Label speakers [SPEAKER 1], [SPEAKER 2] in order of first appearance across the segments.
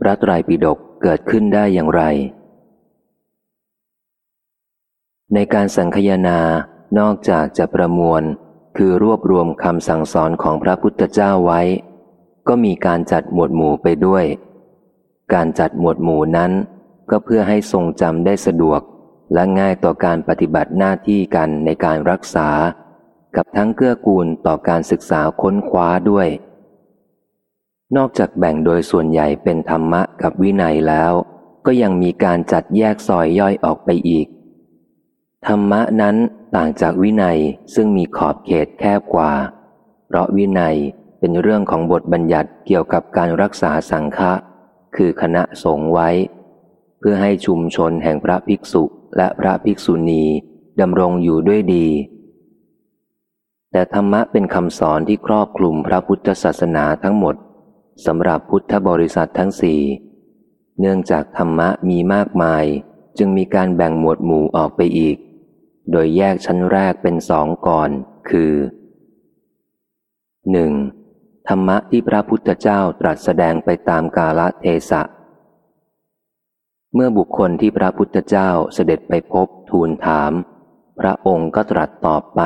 [SPEAKER 1] พระไตรปิฎกเกิดขึ้นได้อย่างไร ในการสังคยนานอกจากจะประมวลคือรวบรวมคำสั่งสอนของพระพุทธเจ้าไว้ ก็มีการจัดหมวดหมู่ไปด้วย การจัดหมวดหมู่นั้น ก็เพื่อให้ทรงจำได้สะดวก และง่ายต่อการปฏิบัติหน้าที่กันในการรักษา กับทั้งเกื้อกูลต่อการศึกษาค้นคว้าด้วย นอกจากแบ่งโดยส่วนใหญ่เป็นธรรมะกับวินัยแล้ว ก็ยังมีการจัดแยกซอยย่อยออกไปอีก ธรรมะนั้นต่างจากวินัยซึ่งมีขอบเขตแคบกว่า เพราะวินัยเป็นเรื่องของบทบัญญัติเกี่ยวกับการรักษาสังฆะ คือคณะสงฆ์ไว้ เพื่อให้ชุมชนแห่งพระภิกษุและพระภิกษุณีดำรงอยู่ด้วยดี แต่ธรรมะเป็นคำสอนที่ครอบคลุมพระพุทธศาสนาทั้งหมด สำหรับพุทธบริษัททั้งสี่เนื่องจากธรรมะมีมากมาย จึงมีการแบ่งหมวดหมู่ออกไปอีก โดยแยกชั้นแรกเป็นสองก่อน คือ 1. ธรรมะที่พระพุทธเจ้าตรัสแสดงไปตามกาลเทศะ เมื่อบุคคลที่พระพุทธเจ้าเสด็จไปพบทูลถาม พระองค์ก็ตรัสตอบไป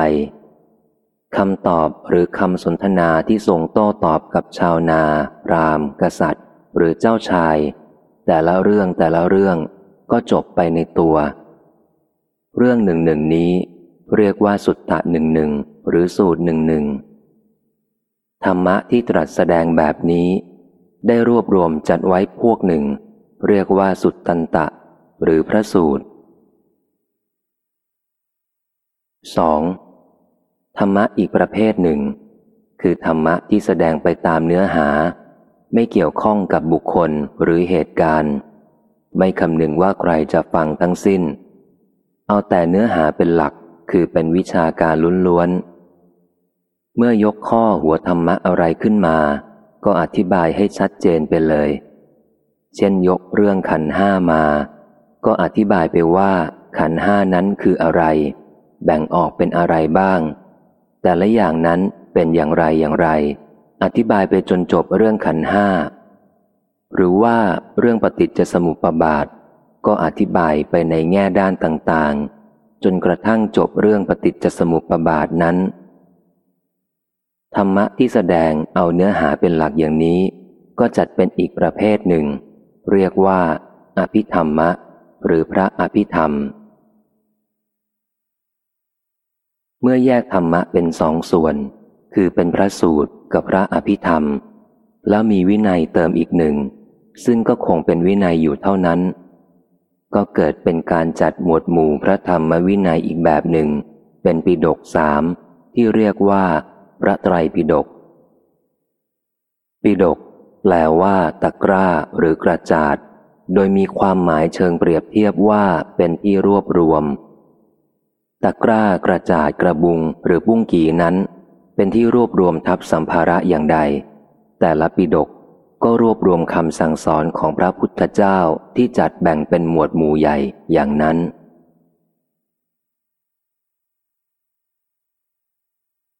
[SPEAKER 1] คำตอบหรือคำสนทนาที่ส่งโต้ตอบกับชาวนา ราม กษัตริย์ หรือเจ้าชาย แต่ละเรื่องแต่ละเรื่องก็จบไปในตัว เรื่องหนึ่งหนึ่งนี้ เรียกว่าสุตตะหนึ่งหนึ่งหรือสูตรหนึ่งหนึ่งธรรมะที่ตรัสแสดงแบบนี้ ได้รวบรวมจัดไว้พวกหนึ่ง เรียกว่าสุตตันตะ หรือพระสูตรสอง ธรรมะอีกประเภทหนึ่ง คือธรรมะที่แสดงไปตามเนื้อหา ไม่เกี่ยวข้องกับบุคคลหรือเหตุการณ์ ไม่คำนึงว่าใครจะฟังทั้งสิ้น เอาแต่เนื้อหาเป็นหลักคือเป็นวิชาการล้วนๆ เมื่อยกข้อหัวธรรมะอะไรขึ้นมา ก็อธิบายให้ชัดเจนไปเลย เช่นยกเรื่องขันห้ามา ก็อธิบายไปว่าขันห้านั้นคืออะไร แบ่งออกเป็นอะไรบ้าง แต่ละอย่างนั้นเป็นอย่างไรอย่างไร อธิบายไปจนจบเรื่องขันห้า หรือว่าเรื่องปฏิจจสมุปบาท ก็อธิบายไปในแง่ด้านต่างๆ จนกระทั่งจบเรื่องปฏิจจสมุปบาทนั้น ธรรมะที่แสดงเอาเนื้อหาเป็นหลักอย่างนี้ ก็จัดเป็นอีกประเภทหนึ่ง เรียกว่า อภิธรรมะ หรือพระอภิธรรม เมื่อแยกธรรมะเป็นสองส่วน คือเป็นพระสูตรกับพระอภิธรรม แล้วมีวินัยเติมอีกหนึ่ง ซึ่งก็คงเป็นวินัยอยู่เท่านั้น ก็เกิดเป็นการจัดหมวดหมู่พระธรรมวินัยอีกแบบหนึ่ง เป็นปิดกสามที่เรียกว่า พระไตรปิดก ปิดก แปลว่า ตะกร้าหรือกระจาด โดยมีความหมายเชิงเปรียบเทียบว่าเป็นที่รวบรวม ตะกร้ากระจาดกระบุงหรือบุ้งกีนั้น เป็นที่รวบรวมทับสัมภาระอย่างใด แต่ละปิดกก็รวบรวมคำสั่งสอนของพระพุทธเจ้าที่จัดแบ่งเป็นหมวดหมู่ใหญ่อย่างนั้น